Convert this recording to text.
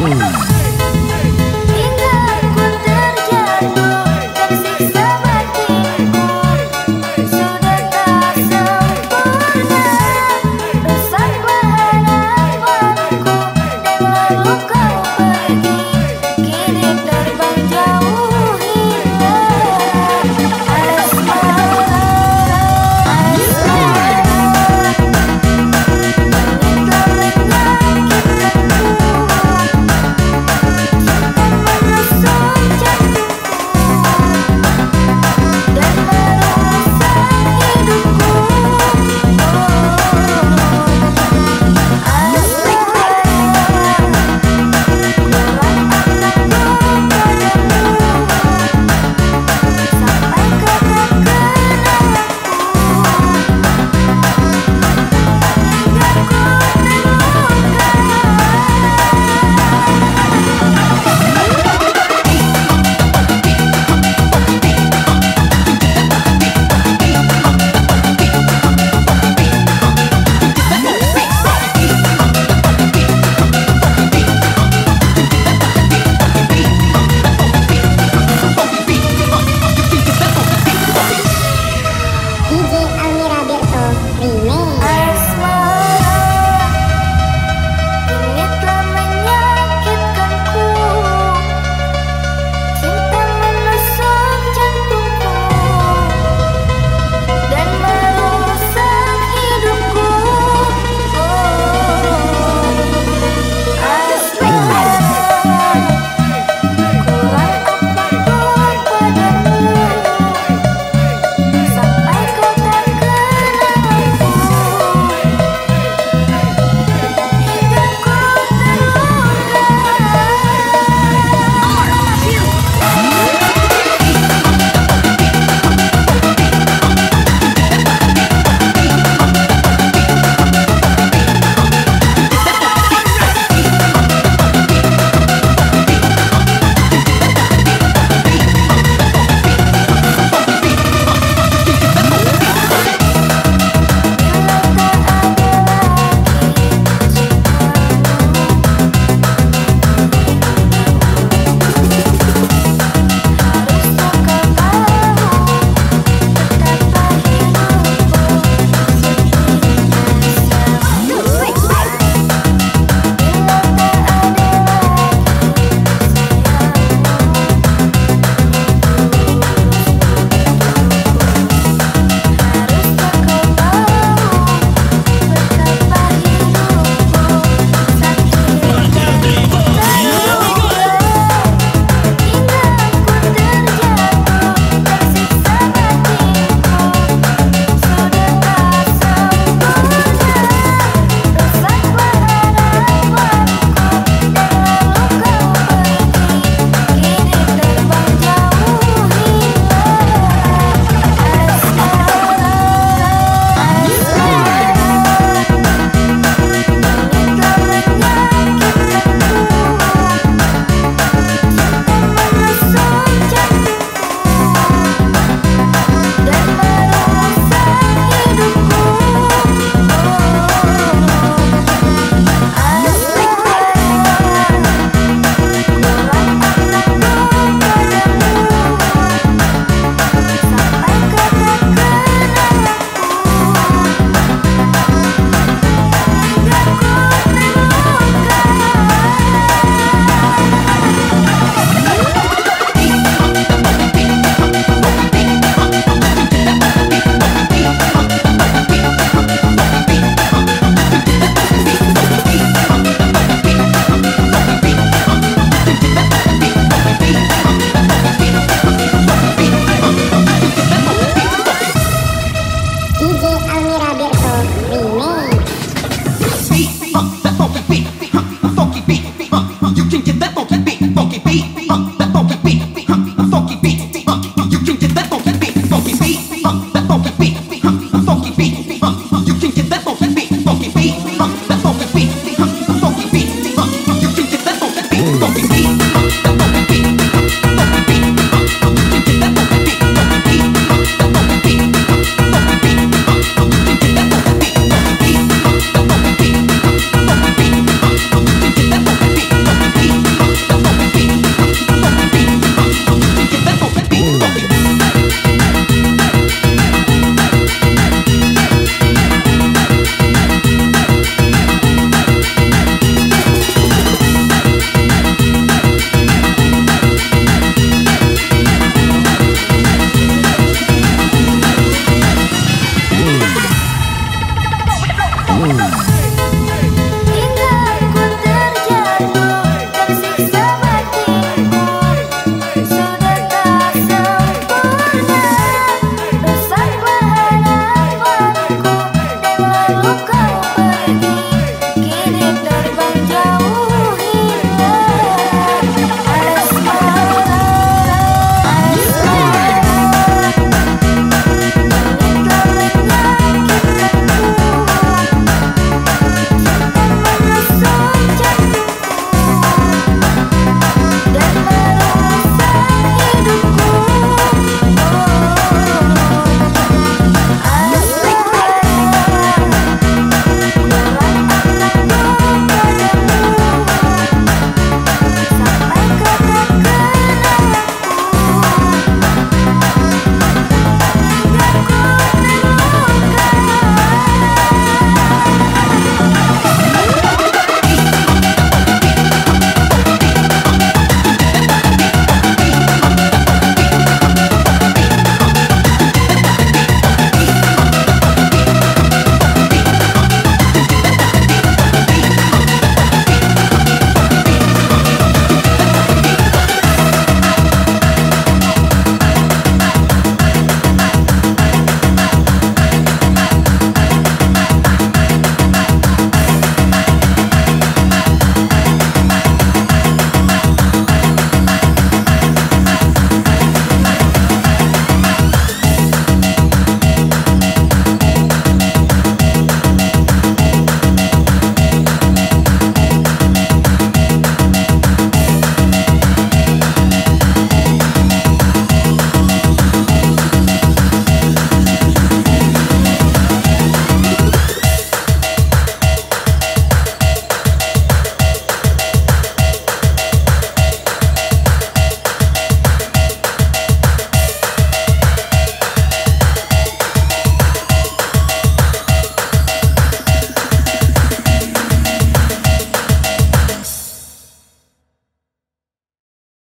嗯